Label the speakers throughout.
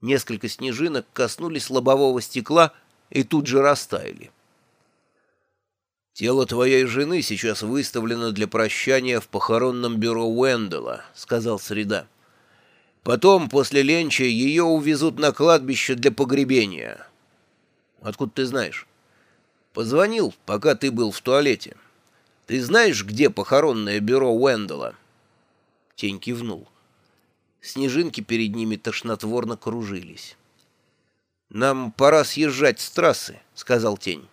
Speaker 1: Несколько снежинок коснулись лобового стекла и тут же растаяли. «Тело твоей жены сейчас выставлено для прощания в похоронном бюро Уэндела», — сказал Среда. «Потом, после ленча, ее увезут на кладбище для погребения». «Откуда ты знаешь?» «Позвонил, пока ты был в туалете. Ты знаешь, где похоронное бюро Уэндела?» Тень кивнул. Снежинки перед ними тошнотворно кружились. «Нам пора съезжать с трассы», — сказал Тень.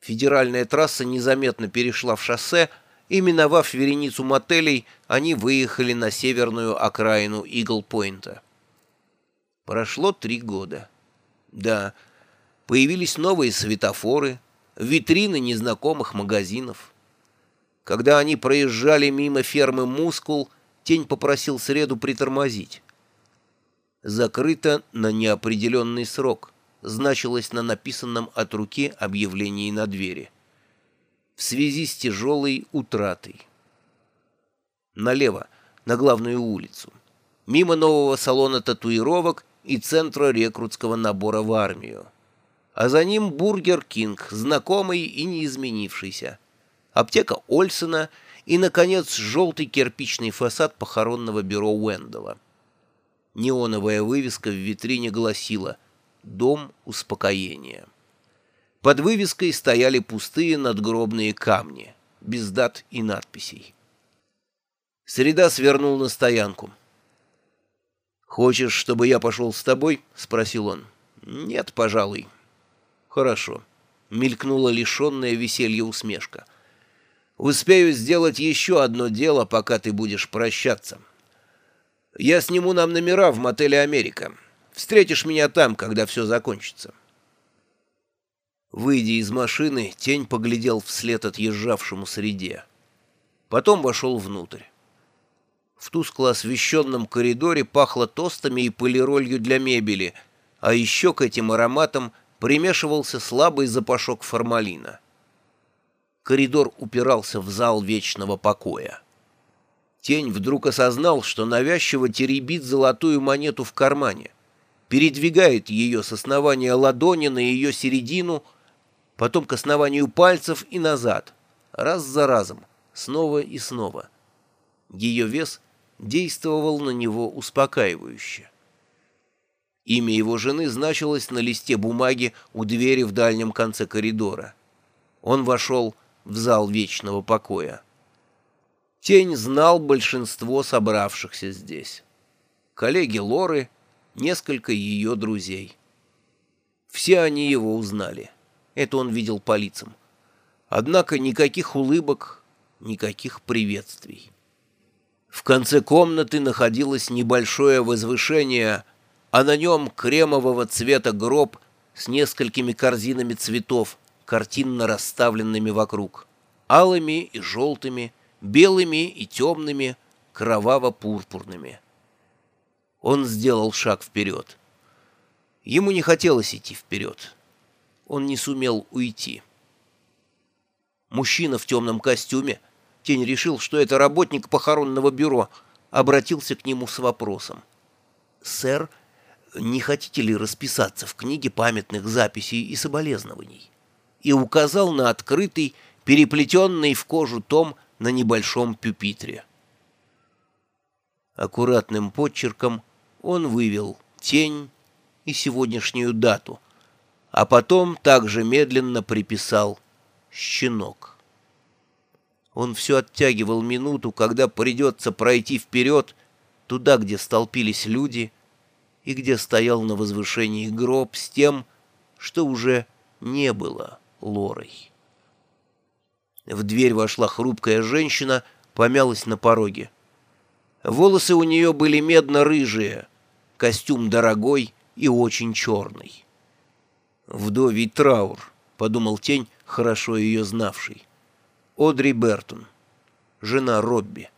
Speaker 1: Федеральная трасса незаметно перешла в шоссе, и, миновав вереницу мотелей, они выехали на северную окраину Игл-Пойнта. Прошло три года. Да, появились новые светофоры, витрины незнакомых магазинов. Когда они проезжали мимо фермы «Мускул», Тень попросил Среду притормозить. «Закрыто на неопределенный срок», значилось на написанном от руки объявлении на двери. В связи с тяжелой утратой. Налево, на главную улицу. Мимо нового салона татуировок и центра рекрутского набора в армию. А за ним Бургер Кинг, знакомый и неизменившийся. Аптека Ольсона — и, наконец, желтый кирпичный фасад похоронного бюро Уэндала. Неоновая вывеска в витрине гласила «Дом успокоения». Под вывеской стояли пустые надгробные камни, без дат и надписей. Среда свернул на стоянку. «Хочешь, чтобы я пошел с тобой?» — спросил он. «Нет, пожалуй». «Хорошо», — мелькнула лишенная веселья усмешка. Успею сделать еще одно дело, пока ты будешь прощаться. Я сниму нам номера в мотеле «Америка». Встретишь меня там, когда все закончится. Выйдя из машины, тень поглядел вслед отъезжавшему среде. Потом вошел внутрь. В тускло освещенном коридоре пахло тостами и полиролью для мебели, а еще к этим ароматам примешивался слабый запашок формалина. Коридор упирался в зал вечного покоя. Тень вдруг осознал, что навязчиво теребит золотую монету в кармане, передвигает ее с основания ладони на ее середину, потом к основанию пальцев и назад, раз за разом, снова и снова. Ее вес действовал на него успокаивающе. Имя его жены значилось на листе бумаги у двери в дальнем конце коридора. Он вошел в зал вечного покоя. Тень знал большинство собравшихся здесь. Коллеги Лоры, несколько ее друзей. Все они его узнали. Это он видел по лицам. Однако никаких улыбок, никаких приветствий. В конце комнаты находилось небольшое возвышение, а на нем кремового цвета гроб с несколькими корзинами цветов, картинно расставленными вокруг, алыми и желтыми, белыми и темными, кроваво-пурпурными. Он сделал шаг вперед. Ему не хотелось идти вперед. Он не сумел уйти. Мужчина в темном костюме, Тень решил, что это работник похоронного бюро, обратился к нему с вопросом. «Сэр, не хотите ли расписаться в книге памятных записей и соболезнований?» И указал на открытый, переплетенный в кожу том на небольшом пюпитре. Аккуратным подчерком он вывел тень и сегодняшнюю дату, а потом также медленно приписал «щенок». Он все оттягивал минуту, когда придется пройти вперед, туда, где столпились люди, и где стоял на возвышении гроб с тем, что уже не было. Лорой. В дверь вошла хрупкая женщина, помялась на пороге. Волосы у нее были медно-рыжие, костюм дорогой и очень черный. «Вдовий траур», — подумал тень, хорошо ее знавший. Одри Бертон, жена Робби.